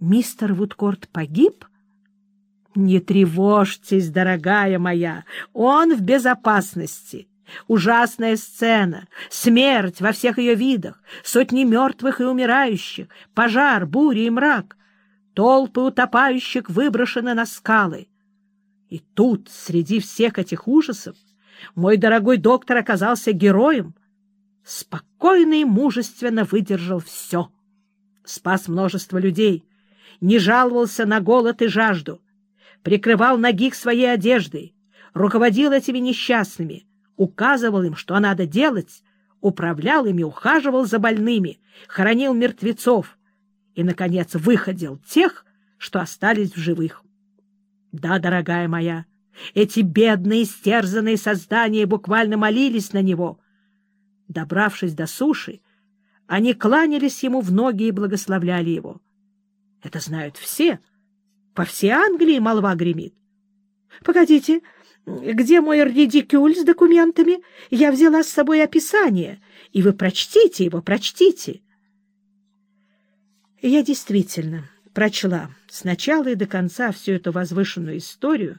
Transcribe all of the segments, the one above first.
Мистер Вудкорт погиб? Не тревожьтесь, дорогая моя, он в безопасности. Ужасная сцена, смерть во всех ее видах, сотни мертвых и умирающих, пожар, буря и мрак, толпы утопающих выброшены на скалы. И тут, среди всех этих ужасов, мой дорогой доктор оказался героем, спокойно и мужественно выдержал все. Спас множество людей, не жаловался на голод и жажду, прикрывал ноги своей одеждой, руководил этими несчастными, указывал им, что надо делать, управлял ими, ухаживал за больными, хоронил мертвецов и, наконец, выходил тех, что остались в живых. Да, дорогая моя, эти бедные, стерзанные создания буквально молились на него. Добравшись до суши, они кланялись ему в ноги и благословляли его. Это знают все. По всей Англии молва гремит. — Погодите, где мой редикюль с документами? Я взяла с собой описание, и вы прочтите его, прочтите. Я действительно прочла с начала и до конца всю эту возвышенную историю,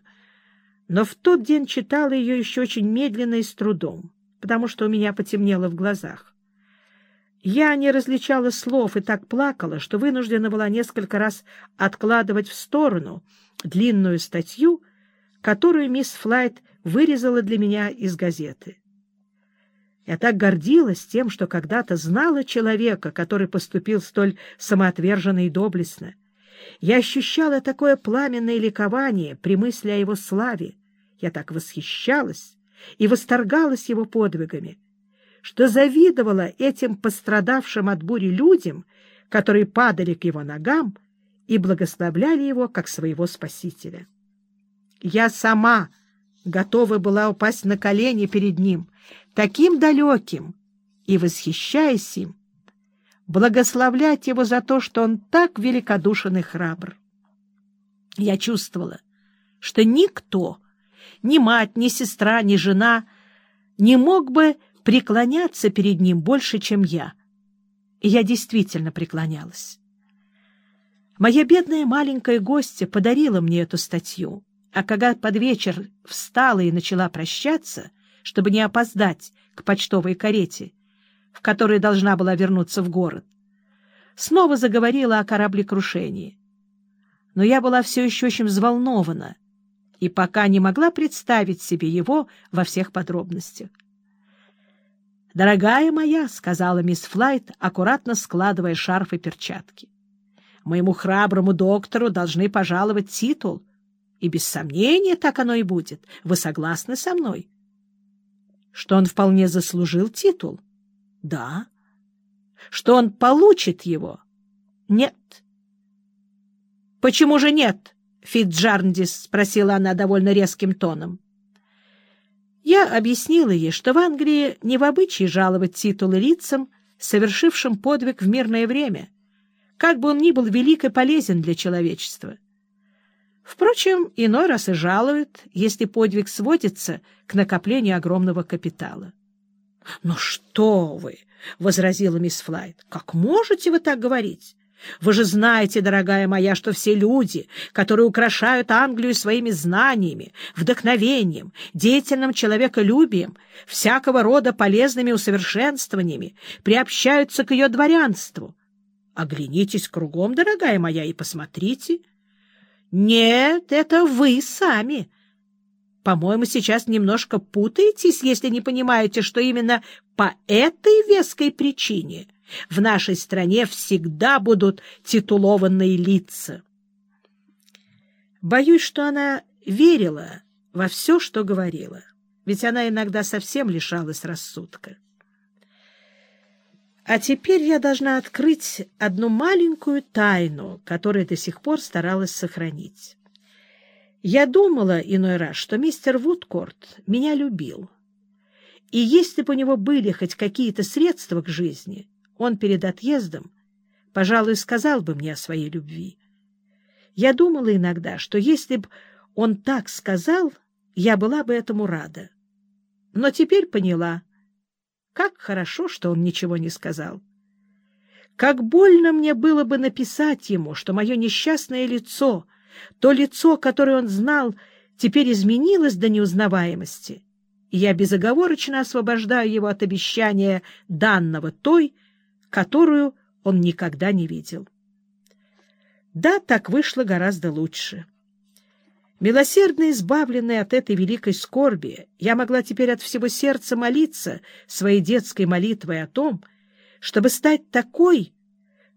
но в тот день читала ее еще очень медленно и с трудом, потому что у меня потемнело в глазах. Я не различала слов и так плакала, что вынуждена была несколько раз откладывать в сторону длинную статью, которую мисс Флайт вырезала для меня из газеты. Я так гордилась тем, что когда-то знала человека, который поступил столь самоотверженно и доблестно. Я ощущала такое пламенное ликование при мысли о его славе. Я так восхищалась и восторгалась его подвигами что завидовала этим пострадавшим от бури людям, которые падали к его ногам и благословляли его как своего спасителя. Я сама готова была упасть на колени перед ним, таким далеким, и, восхищаясь им, благословлять его за то, что он так великодушен и храбр. Я чувствовала, что никто, ни мать, ни сестра, ни жена не мог бы преклоняться перед ним больше, чем я. И я действительно преклонялась. Моя бедная маленькая гостья подарила мне эту статью, а когда под вечер встала и начала прощаться, чтобы не опоздать к почтовой карете, в которой должна была вернуться в город, снова заговорила о кораблекрушении. Но я была все еще очень взволнована и пока не могла представить себе его во всех подробностях. «Дорогая моя», — сказала мисс Флайт, аккуратно складывая шарф и перчатки, — «моему храброму доктору должны пожаловать титул, и без сомнения так оно и будет. Вы согласны со мной?» «Что он вполне заслужил титул?» «Да». «Что он получит его?» «Нет». «Почему же нет?» — Фитджарндис спросила она довольно резким тоном. Я объяснила ей, что в Англии не в обычае жаловать титулы лицам, совершившим подвиг в мирное время, как бы он ни был велик и полезен для человечества. Впрочем, иной раз и жалуют, если подвиг сводится к накоплению огромного капитала. — Ну что вы! — возразила мисс Флайт. — Как можете вы так говорить? Вы же знаете, дорогая моя, что все люди, которые украшают Англию своими знаниями, вдохновением, деятельным человеколюбием, всякого рода полезными усовершенствованиями, приобщаются к ее дворянству. Оглянитесь кругом, дорогая моя, и посмотрите. Нет, это вы сами. По-моему, сейчас немножко путаетесь, если не понимаете, что именно по этой веской причине — в нашей стране всегда будут титулованные лица. Боюсь, что она верила во все, что говорила, ведь она иногда совсем лишалась рассудка. А теперь я должна открыть одну маленькую тайну, которую до сих пор старалась сохранить. Я думала иной раз, что мистер Вудкорт меня любил. И если бы у него были хоть какие-то средства к жизни, он перед отъездом, пожалуй, сказал бы мне о своей любви. Я думала иногда, что если б он так сказал, я была бы этому рада. Но теперь поняла, как хорошо, что он ничего не сказал. Как больно мне было бы написать ему, что мое несчастное лицо, то лицо, которое он знал, теперь изменилось до неузнаваемости, и я безоговорочно освобождаю его от обещания данного той, которую он никогда не видел. Да, так вышло гораздо лучше. Милосердно избавленная от этой великой скорби, я могла теперь от всего сердца молиться своей детской молитвой о том, чтобы стать такой,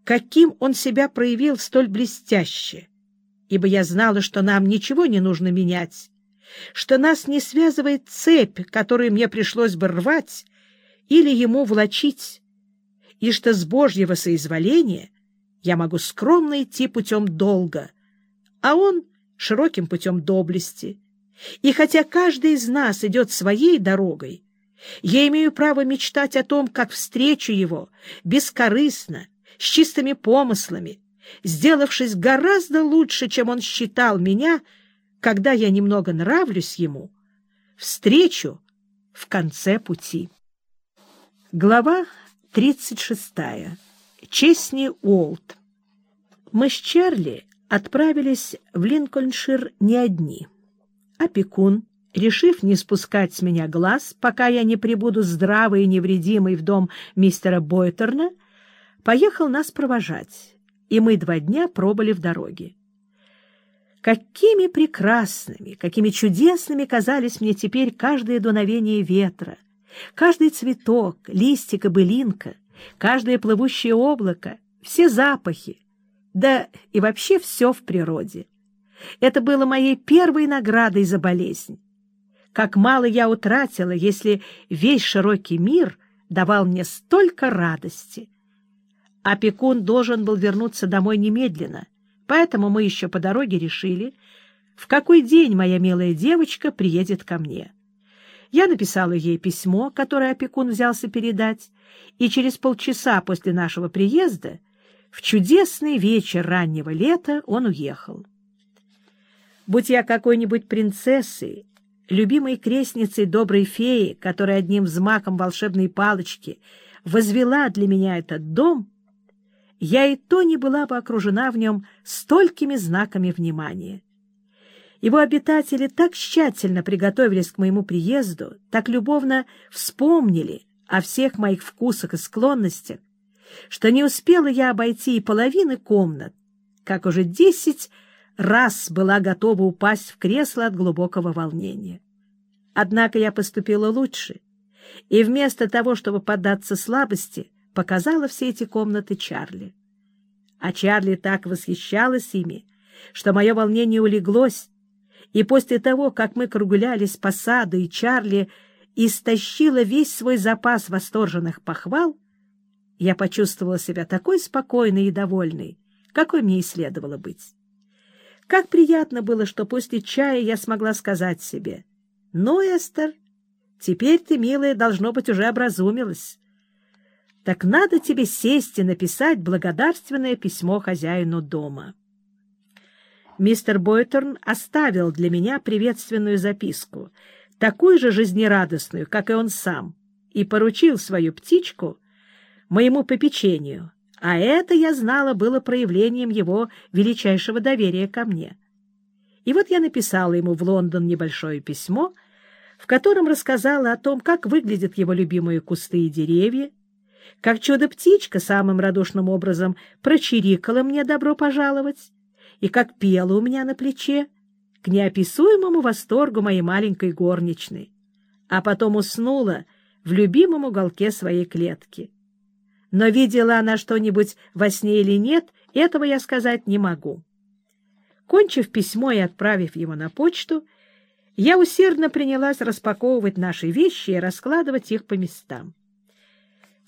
каким он себя проявил столь блестяще, ибо я знала, что нам ничего не нужно менять, что нас не связывает цепь, которую мне пришлось бы рвать или ему влачить, и что с Божьего соизволения я могу скромно идти путем долга, а он — широким путем доблести. И хотя каждый из нас идет своей дорогой, я имею право мечтать о том, как встречу его бескорыстно, с чистыми помыслами, сделавшись гораздо лучше, чем он считал меня, когда я немного нравлюсь ему, встречу в конце пути. Глава 36. Честни Уолт. Мы с Чарли отправились в Линкольншир не одни. Опекун, решив не спускать с меня глаз, пока я не прибуду здравый и невредимый в дом мистера Бойтерна, поехал нас провожать, и мы два дня пробыли в дороге. Какими прекрасными, какими чудесными казались мне теперь каждое дуновение ветра, каждый цветок, листик и былинка, каждое плывущее облако, все запахи, да и вообще все в природе. Это было моей первой наградой за болезнь. Как мало я утратила, если весь широкий мир давал мне столько радости — Опекун должен был вернуться домой немедленно, поэтому мы еще по дороге решили, в какой день моя милая девочка приедет ко мне. Я написала ей письмо, которое опекун взялся передать, и через полчаса после нашего приезда, в чудесный вечер раннего лета, он уехал. Будь я какой-нибудь принцессой, любимой крестницей доброй феи, которая одним взмахом волшебной палочки возвела для меня этот дом, я и то не была бы окружена в нем столькими знаками внимания. Его обитатели так тщательно приготовились к моему приезду, так любовно вспомнили о всех моих вкусах и склонностях, что не успела я обойти и половины комнат, как уже десять раз была готова упасть в кресло от глубокого волнения. Однако я поступила лучше, и вместо того, чтобы поддаться слабости, показала все эти комнаты Чарли. А Чарли так восхищалась ими, что мое волнение улеглось, и после того, как мы круглялись по саду, и Чарли истощила весь свой запас восторженных похвал, я почувствовала себя такой спокойной и довольной, какой мне и следовало быть. Как приятно было, что после чая я смогла сказать себе, «Ну, Эстер, теперь ты, милая, должно быть, уже образумилась так надо тебе сесть и написать благодарственное письмо хозяину дома. Мистер Бойтерн оставил для меня приветственную записку, такую же жизнерадостную, как и он сам, и поручил свою птичку моему попечению, а это, я знала, было проявлением его величайшего доверия ко мне. И вот я написала ему в Лондон небольшое письмо, в котором рассказала о том, как выглядят его любимые кусты и деревья, как чудо-птичка самым радушным образом прочирикала мне добро пожаловать, и как пела у меня на плече, к неописуемому восторгу моей маленькой горничной, а потом уснула в любимом уголке своей клетки. Но видела она что-нибудь во сне или нет, этого я сказать не могу. Кончив письмо и отправив его на почту, я усердно принялась распаковывать наши вещи и раскладывать их по местам.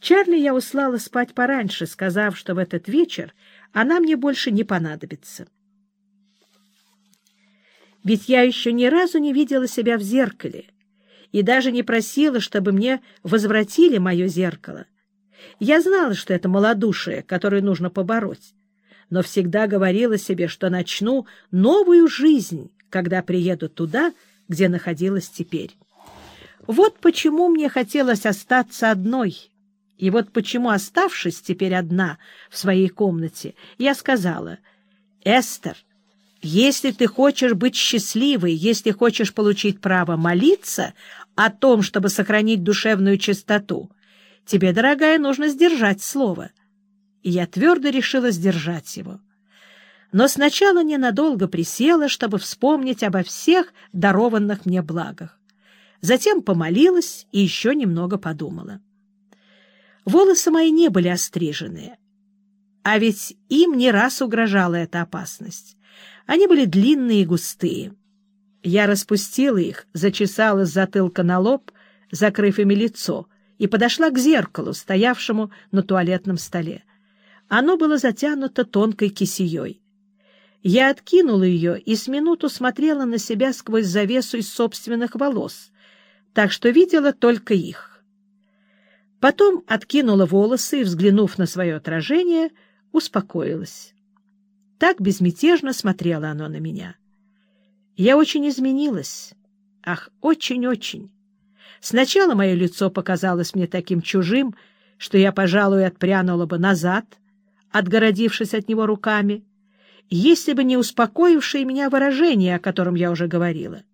Чарли я услала спать пораньше, сказав, что в этот вечер она мне больше не понадобится. Ведь я еще ни разу не видела себя в зеркале и даже не просила, чтобы мне возвратили мое зеркало. Я знала, что это малодушие, которое нужно побороть, но всегда говорила себе, что начну новую жизнь, когда приеду туда, где находилась теперь. Вот почему мне хотелось остаться одной — И вот почему, оставшись теперь одна в своей комнате, я сказала, «Эстер, если ты хочешь быть счастливой, если хочешь получить право молиться о том, чтобы сохранить душевную чистоту, тебе, дорогая, нужно сдержать слово». И я твердо решила сдержать его. Но сначала ненадолго присела, чтобы вспомнить обо всех дарованных мне благах. Затем помолилась и еще немного подумала. Волосы мои не были острижены, а ведь им не раз угрожала эта опасность. Они были длинные и густые. Я распустила их, зачесала с затылка на лоб, закрыв ими лицо, и подошла к зеркалу, стоявшему на туалетном столе. Оно было затянуто тонкой кисеей. Я откинула ее и с минуту смотрела на себя сквозь завесу из собственных волос, так что видела только их. Потом откинула волосы и, взглянув на свое отражение, успокоилась. Так безмятежно смотрело оно на меня. Я очень изменилась. Ах, очень-очень. Сначала мое лицо показалось мне таким чужим, что я, пожалуй, отпрянула бы назад, отгородившись от него руками, если бы не успокоившее меня выражение, о котором я уже говорила.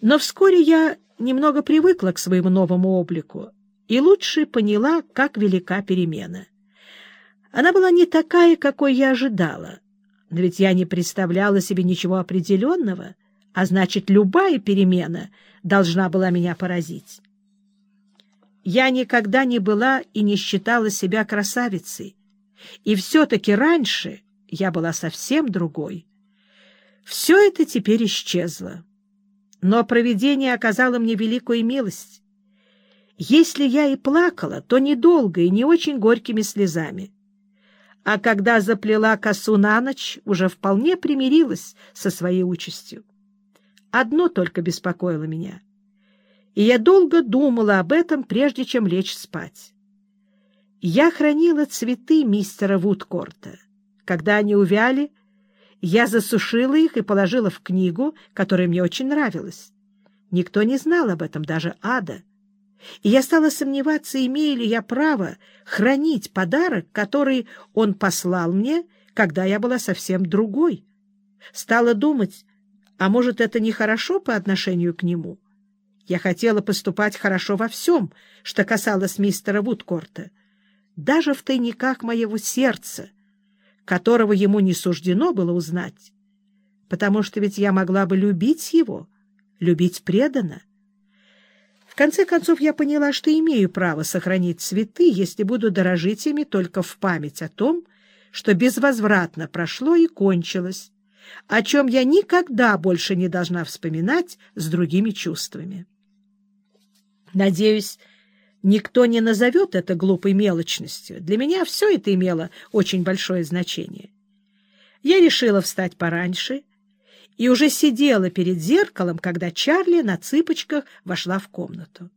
Но вскоре я немного привыкла к своему новому облику и лучше поняла, как велика перемена. Она была не такая, какой я ожидала, но ведь я не представляла себе ничего определенного, а значит, любая перемена должна была меня поразить. Я никогда не была и не считала себя красавицей, и все-таки раньше я была совсем другой. Все это теперь исчезло. Но провидение оказало мне великую милость. Если я и плакала, то недолго и не очень горькими слезами. А когда заплела косу на ночь, уже вполне примирилась со своей участью. Одно только беспокоило меня. И я долго думала об этом, прежде чем лечь спать. Я хранила цветы мистера Вудкорта. Когда они увяли, я засушила их и положила в книгу, которая мне очень нравилась. Никто не знал об этом, даже Ада и я стала сомневаться, имею ли я право хранить подарок, который он послал мне, когда я была совсем другой. Стала думать, а может, это нехорошо по отношению к нему? Я хотела поступать хорошо во всем, что касалось мистера Вудкорта, даже в тайниках моего сердца, которого ему не суждено было узнать, потому что ведь я могла бы любить его, любить преданно. Конце концов, я поняла, что имею право сохранить цветы, если буду дорожить ими только в память о том, что безвозвратно прошло и кончилось, о чем я никогда больше не должна вспоминать с другими чувствами. Надеюсь, никто не назовет это глупой мелочностью. Для меня все это имело очень большое значение. Я решила встать пораньше — и уже сидела перед зеркалом, когда Чарли на цыпочках вошла в комнату.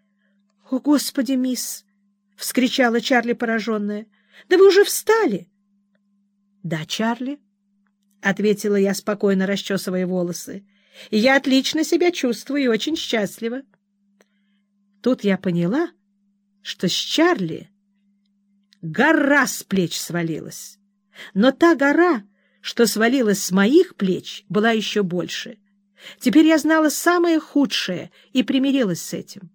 — О, Господи, мисс! — вскричала Чарли пораженная. — Да вы уже встали! — Да, Чарли, — ответила я, спокойно расчесывая волосы. — я отлично себя чувствую и очень счастлива. Тут я поняла, что с Чарли гора с плеч свалилась. Но та гора что свалилось с моих плеч, была еще больше. Теперь я знала самое худшее и примирилась с этим.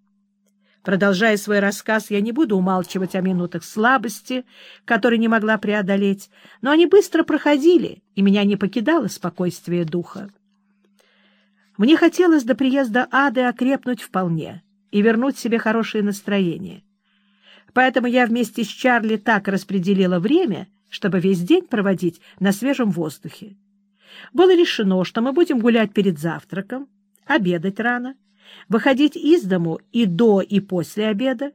Продолжая свой рассказ, я не буду умалчивать о минутах слабости, которые не могла преодолеть, но они быстро проходили, и меня не покидало спокойствие духа. Мне хотелось до приезда Ады окрепнуть вполне и вернуть себе хорошее настроение. Поэтому я вместе с Чарли так распределила время, чтобы весь день проводить на свежем воздухе. Было решено, что мы будем гулять перед завтраком, обедать рано, выходить из дому и до, и после обеда,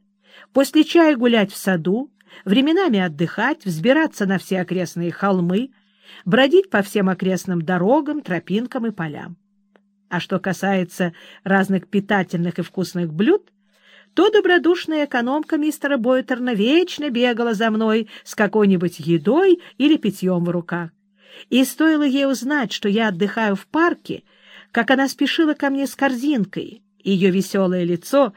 после чая гулять в саду, временами отдыхать, взбираться на все окрестные холмы, бродить по всем окрестным дорогам, тропинкам и полям. А что касается разных питательных и вкусных блюд, то добродушная экономка мистера Бойтерна вечно бегала за мной с какой-нибудь едой или питьем в руках. И стоило ей узнать, что я отдыхаю в парке, как она спешила ко мне с корзинкой, ее веселое лицо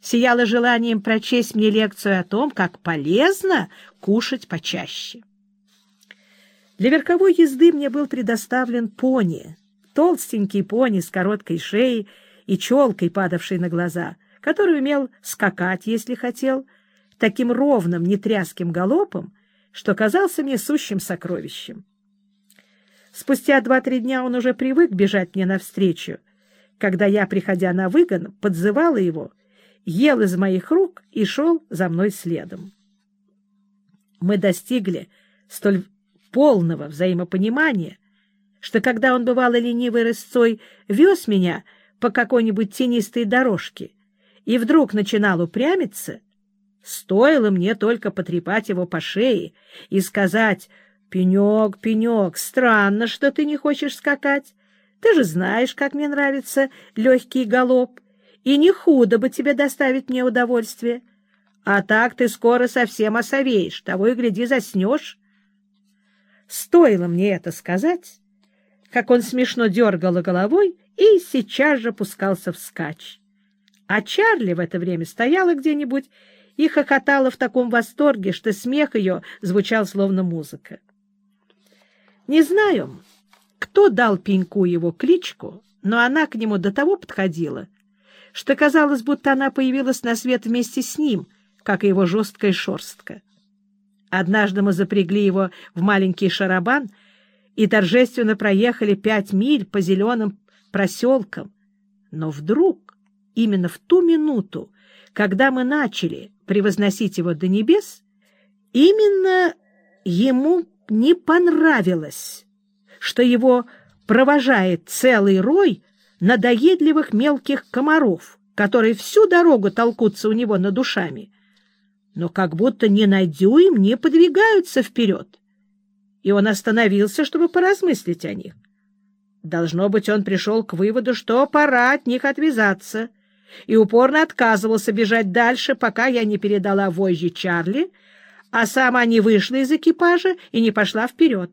сияла желанием прочесть мне лекцию о том, как полезно кушать почаще. Для верховой езды мне был предоставлен пони, толстенький пони с короткой шеей и челкой, падавшей на глаза, который умел скакать, если хотел, таким ровным, нетряским галопом, что казался мне сущим сокровищем. Спустя два-три дня он уже привык бежать мне навстречу, когда я, приходя на выгон, подзывала его — ел из моих рук и шел за мной следом. Мы достигли столь полного взаимопонимания, что когда он, бывало ленивой рысцой, вез меня по какой-нибудь тенистой дорожке и вдруг начинал упрямиться, стоило мне только потрепать его по шее и сказать «Пенек, пенек, странно, что ты не хочешь скакать. Ты же знаешь, как мне нравится легкий галоп и не худо бы тебе доставить мне удовольствие. А так ты скоро совсем осовеешь, того и гляди заснешь. Стоило мне это сказать, как он смешно дергал головой и сейчас же пускался вскачь. А Чарли в это время стояла где-нибудь и хохотала в таком восторге, что смех ее звучал словно музыка. Не знаю, кто дал Пеньку его кличку, но она к нему до того подходила, что казалось, будто она появилась на свет вместе с ним, как и его жесткая шерстка. Однажды мы запрягли его в маленький шарабан и торжественно проехали пять миль по зеленым проселкам. Но вдруг, именно в ту минуту, когда мы начали превозносить его до небес, именно ему не понравилось, что его провожает целый рой надоедливых мелких комаров, которые всю дорогу толкутся у него над душами, но как будто не на дюйм не подвигаются вперед. И он остановился, чтобы поразмыслить о них. Должно быть, он пришел к выводу, что пора от них отвязаться, и упорно отказывался бежать дальше, пока я не передала вожжи Чарли, а сама не вышла из экипажа и не пошла вперед.